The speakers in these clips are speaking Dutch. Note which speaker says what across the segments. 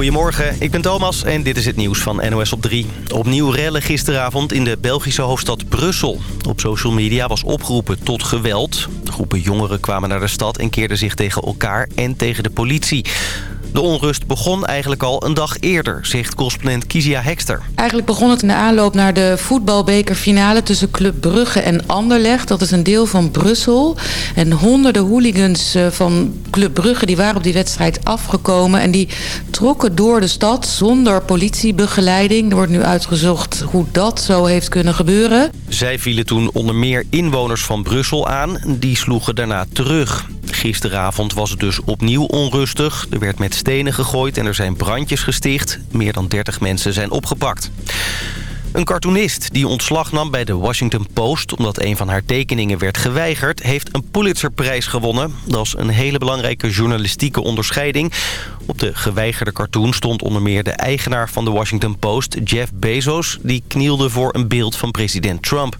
Speaker 1: Goedemorgen, ik ben Thomas en dit is het nieuws van NOS op 3. Opnieuw rellen gisteravond in de Belgische hoofdstad Brussel. Op social media was opgeroepen tot geweld. Groepen jongeren kwamen naar de stad en keerden zich tegen elkaar en tegen de politie. De onrust begon eigenlijk al een dag eerder, zegt correspondent Kizia Hekster.
Speaker 2: Eigenlijk begon het in de aanloop naar de voetbalbekerfinale tussen Club Brugge en Anderlecht. Dat is een deel van Brussel. En honderden hooligans eh, van Club Brugge die waren op die wedstrijd afgekomen. En die trokken door de stad zonder politiebegeleiding. Er wordt nu uitgezocht hoe dat zo heeft kunnen gebeuren.
Speaker 1: Zij vielen toen onder meer inwoners van Brussel aan. Die sloegen daarna terug. Gisteravond was het dus opnieuw onrustig. Er werd met stenen gegooid en er zijn brandjes gesticht. Meer dan 30 mensen zijn opgepakt. Een cartoonist die ontslag nam bij de Washington Post... omdat een van haar tekeningen werd geweigerd... heeft een Pulitzerprijs gewonnen. Dat is een hele belangrijke journalistieke onderscheiding. Op de geweigerde cartoon stond onder meer de eigenaar van de Washington Post... Jeff Bezos, die knielde voor een beeld van president Trump.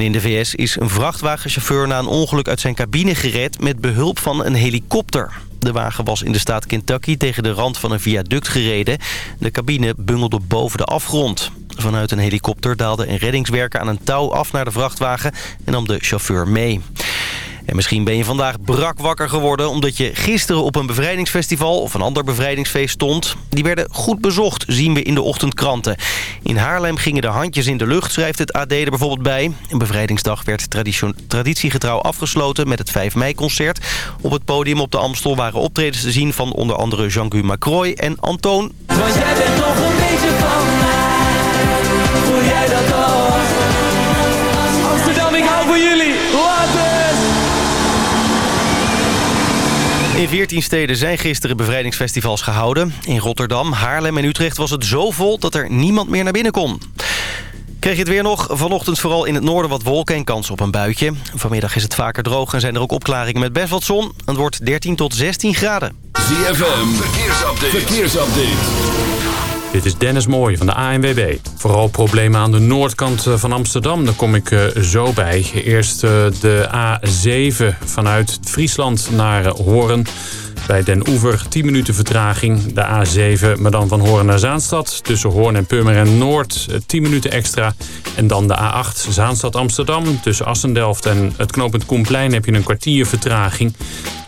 Speaker 1: In de VS is een vrachtwagenchauffeur na een ongeluk uit zijn cabine gered... met behulp van een helikopter. De wagen was in de staat Kentucky tegen de rand van een viaduct gereden. De cabine bungelde boven de afgrond. Vanuit een helikopter daalde een reddingswerker aan een touw af naar de vrachtwagen... en nam de chauffeur mee. En misschien ben je vandaag brak wakker geworden... omdat je gisteren op een bevrijdingsfestival of een ander bevrijdingsfeest stond. Die werden goed bezocht, zien we in de ochtendkranten. In Haarlem gingen de handjes in de lucht, schrijft het AD er bijvoorbeeld bij. Een bevrijdingsdag werd traditiegetrouw afgesloten met het 5 mei-concert. Op het podium op de Amstel waren optredens te zien... van onder andere Jean-Guy Macroy en Antoon. Want jij bent nog een beetje van In 14 steden zijn gisteren bevrijdingsfestivals gehouden. In Rotterdam, Haarlem en Utrecht was het zo vol dat er niemand meer naar binnen kon. Kreeg je het weer nog? Vanochtend vooral in het noorden wat wolken en kans op een buitje. Vanmiddag is het vaker droog en zijn er ook opklaringen met best wat zon. Het wordt 13 tot 16 graden.
Speaker 3: ZFM, verkeersupdate. verkeersupdate.
Speaker 4: Dit is Dennis Mooij van de ANWB. Vooral problemen aan de noordkant eh, van Amsterdam, daar kom ik eh, zo bij. Eerst eh, de A7 vanuit Friesland naar Hoorn. Bij Den Oever 10 minuten vertraging. De A7, maar dan van Hoorn naar Zaanstad. Tussen Hoorn en Purmerend Noord 10 minuten extra. En dan de A8 Zaanstad-Amsterdam. Tussen Assendelft en het knooppunt Koenplein heb je een kwartier vertraging.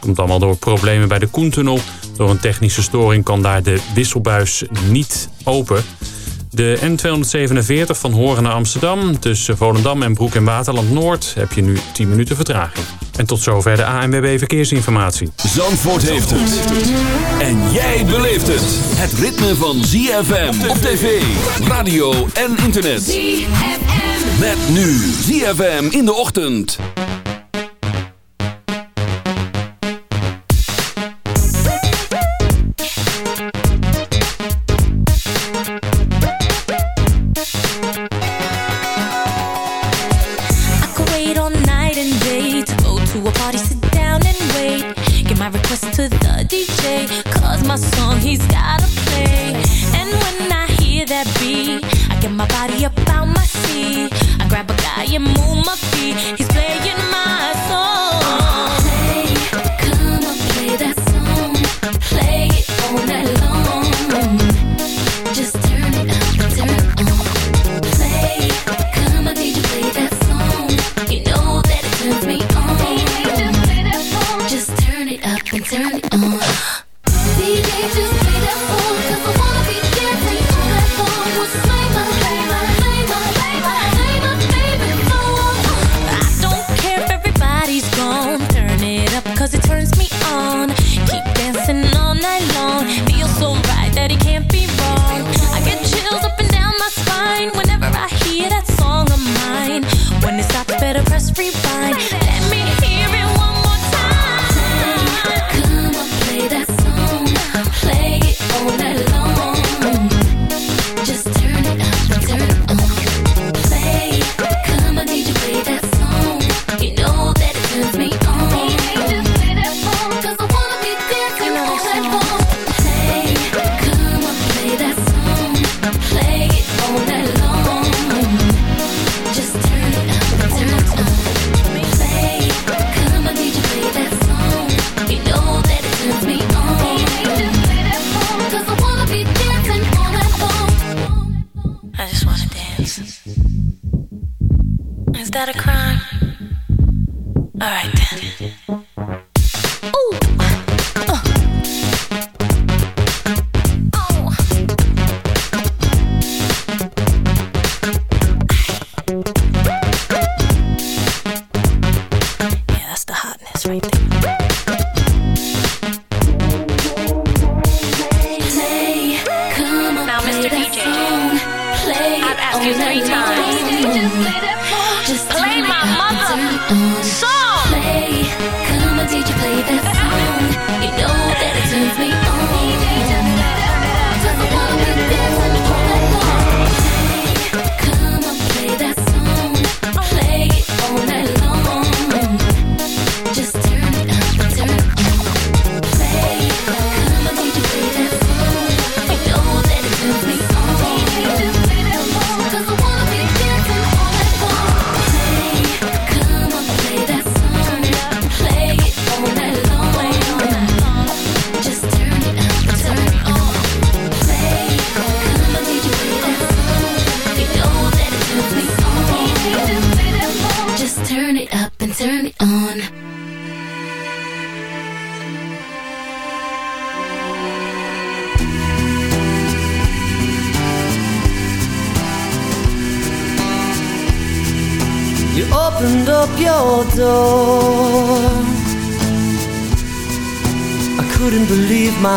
Speaker 4: Komt allemaal door problemen bij de Koentunnel. Door een technische storing kan daar de wisselbuis niet open. De N247 van Horen naar Amsterdam. Tussen Volendam en Broek en Waterland Noord heb je nu 10 minuten vertraging. En tot zover de ANWB Verkeersinformatie.
Speaker 3: Zandvoort heeft het. En jij beleeft het. Het ritme van ZFM op tv, radio en internet. ZFM. Met nu ZFM in de ochtend.
Speaker 5: song he's
Speaker 6: gotta play. And when I hear that beat, I get my body up out my seat. I grab a guy and move my feet. He's playing my song. Play, come on, play that song. Play it on. baby.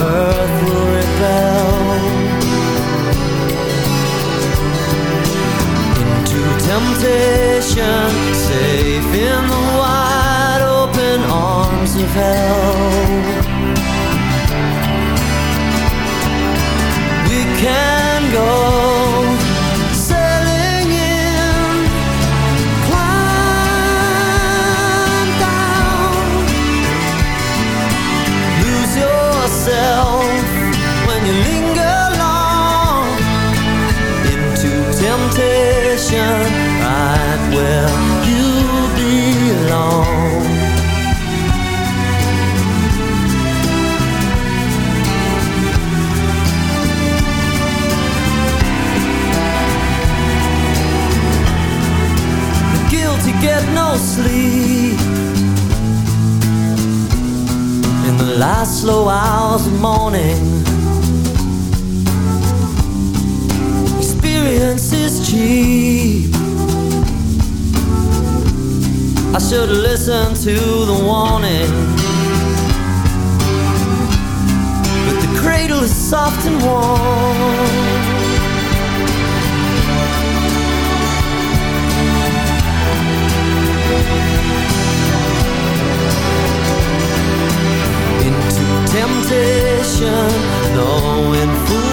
Speaker 7: earth will rebel into temptation, safe in the wide open arms of hell. We can go. temptation right where you
Speaker 8: belong. The guilty get no sleep in the last slow hours of morning I should listen to the warning. But the cradle is soft and warm. Into temptation, knowing food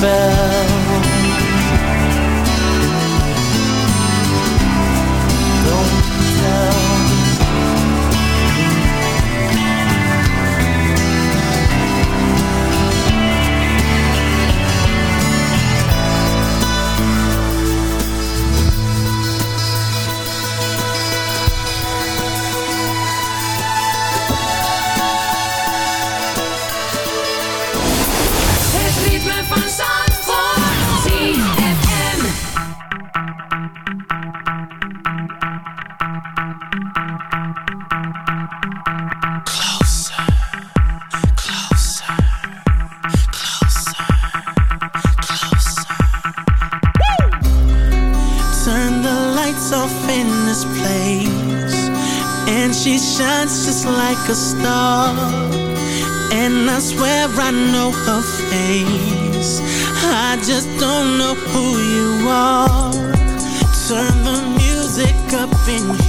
Speaker 8: fell Turn the music up in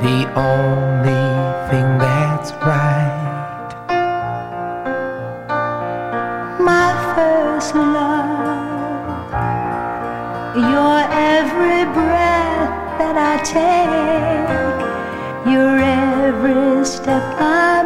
Speaker 8: the only thing that's right. My first love, your every breath that I take, your every step I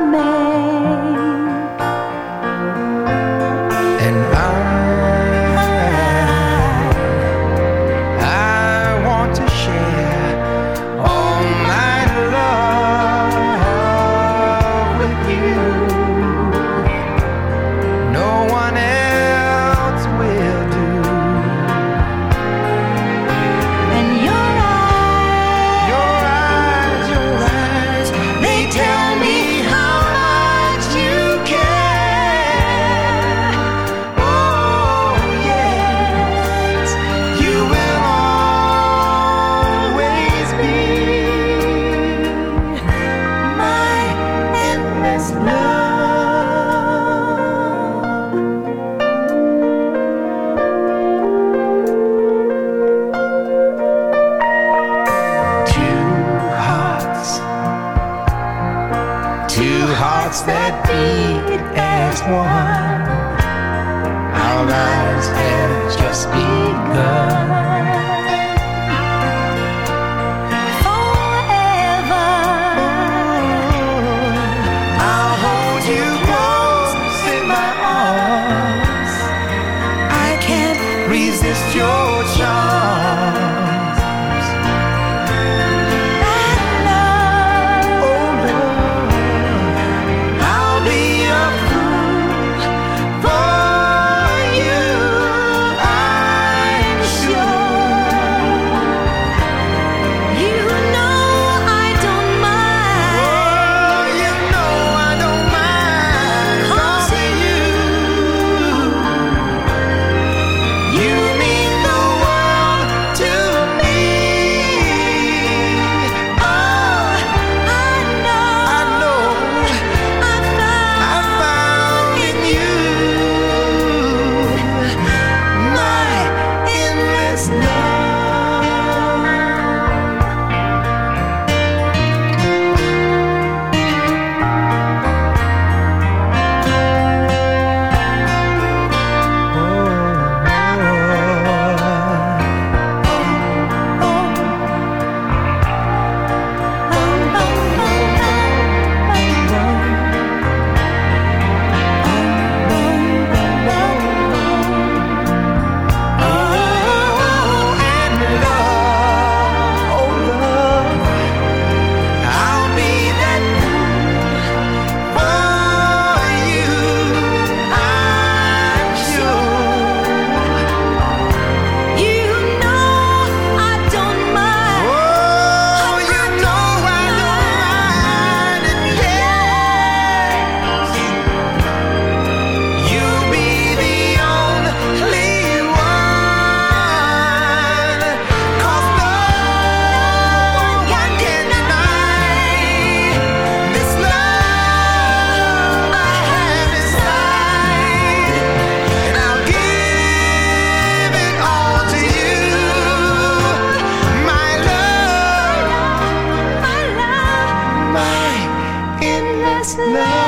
Speaker 8: Love.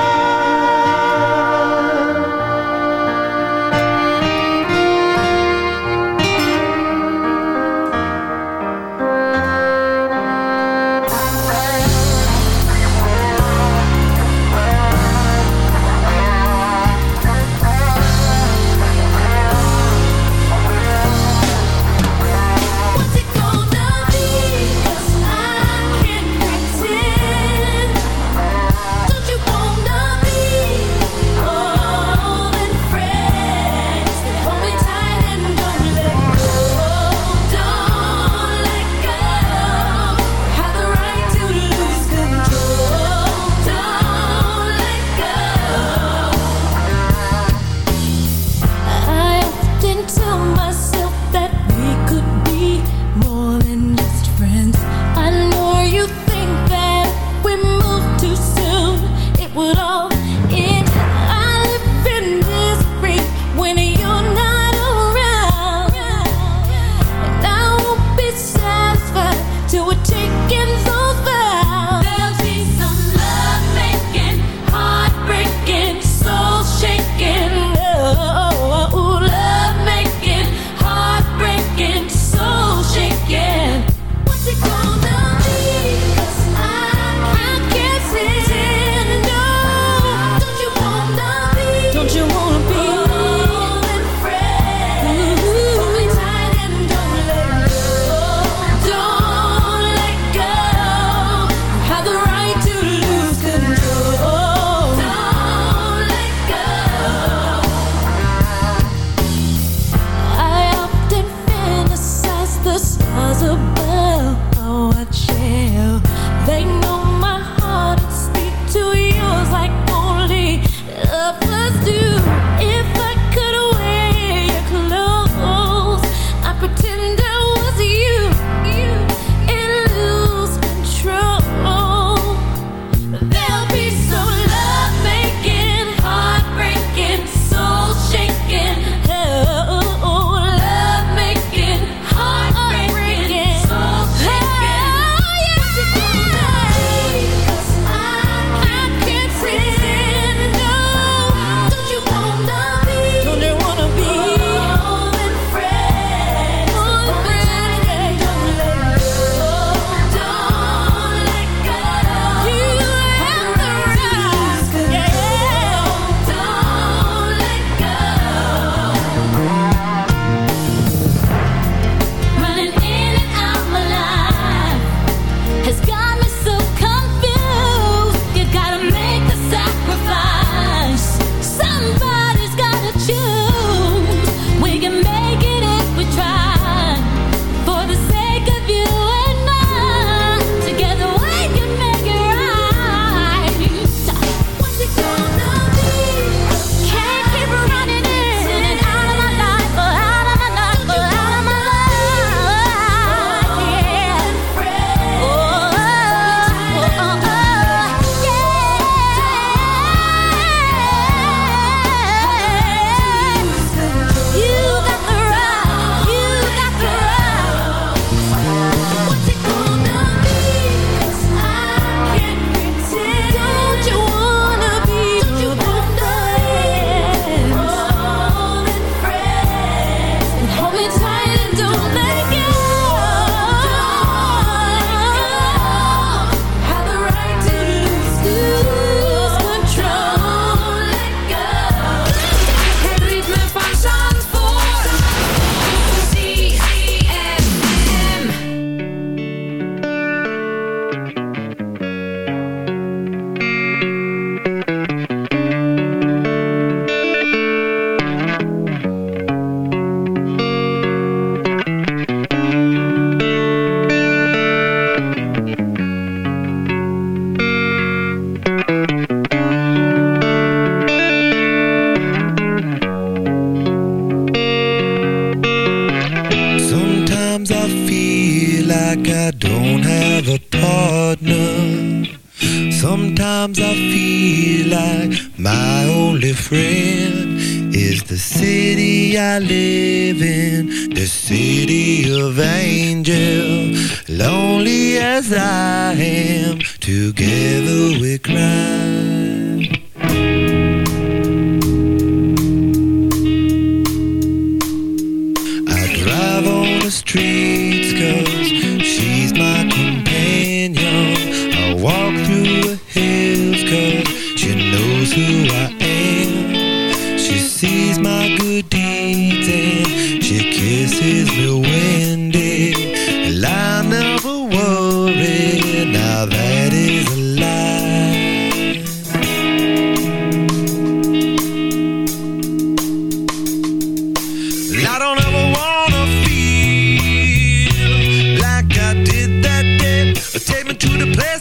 Speaker 8: To feel like I did that thing a take me to the place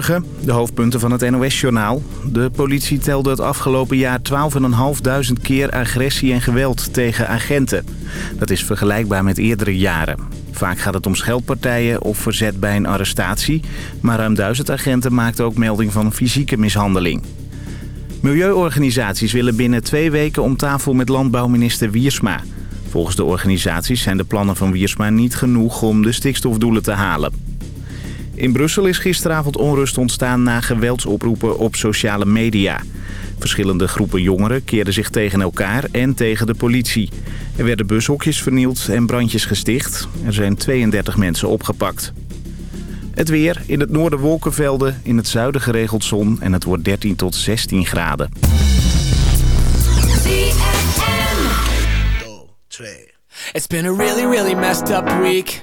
Speaker 3: De
Speaker 9: hoofdpunten van het NOS-journaal. De politie telde het afgelopen jaar 12.500 keer agressie en geweld tegen agenten. Dat is vergelijkbaar met eerdere jaren. Vaak gaat het om scheldpartijen of verzet bij een arrestatie... maar ruim duizend agenten maakten ook melding van fysieke mishandeling. Milieuorganisaties willen binnen twee weken om tafel met landbouwminister Wiersma. Volgens de organisaties zijn de plannen van Wiersma niet genoeg om de stikstofdoelen te halen. In Brussel is gisteravond onrust ontstaan na geweldsoproepen op sociale media. Verschillende groepen jongeren keerden zich tegen elkaar en tegen de politie. Er werden bushokjes vernield en brandjes gesticht. Er zijn 32 mensen opgepakt. Het weer. In het noorden wolkenvelden, in het zuiden geregeld zon en het wordt 13 tot 16 graden.
Speaker 10: It's been a really, really messed up week.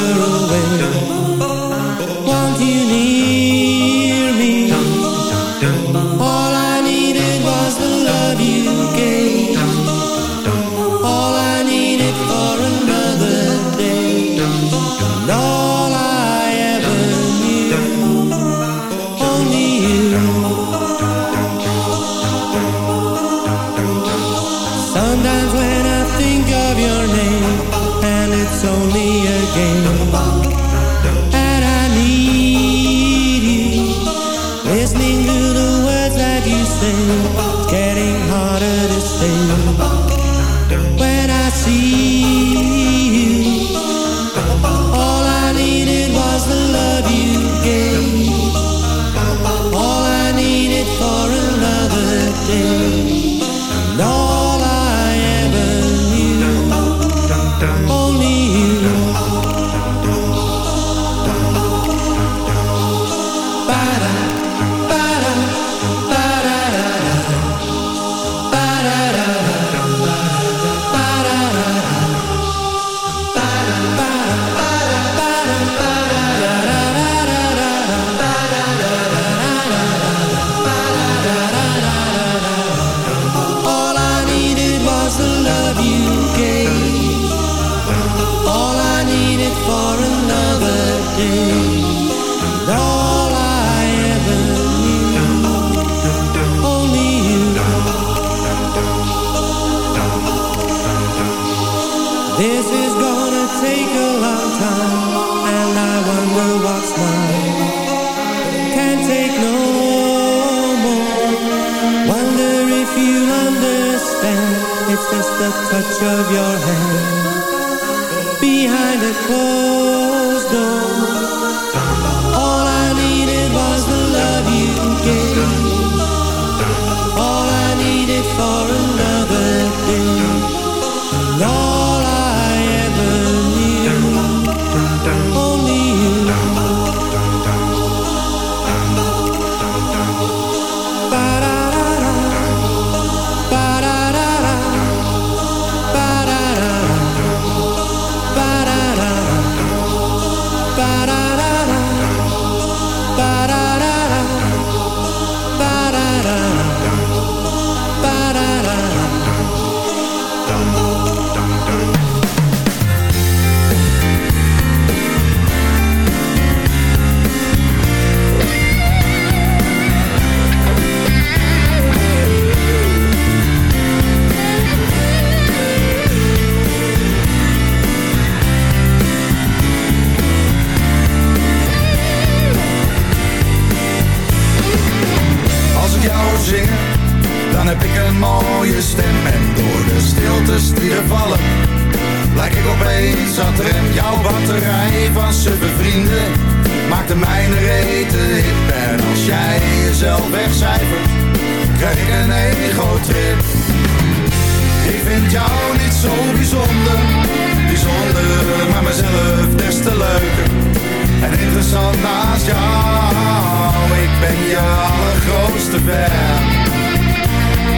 Speaker 11: lijk ik opeens het rem. Jouw batterij van suffe vrienden, maakt de mijne rete hip. En als jij jezelf wegcijfert, krijg ik een ego-trip. Ik vind jou niet zo bijzonder, bijzonder, maar mezelf des te leuker. En interessant naast jou, ik ben je allergrootste fan.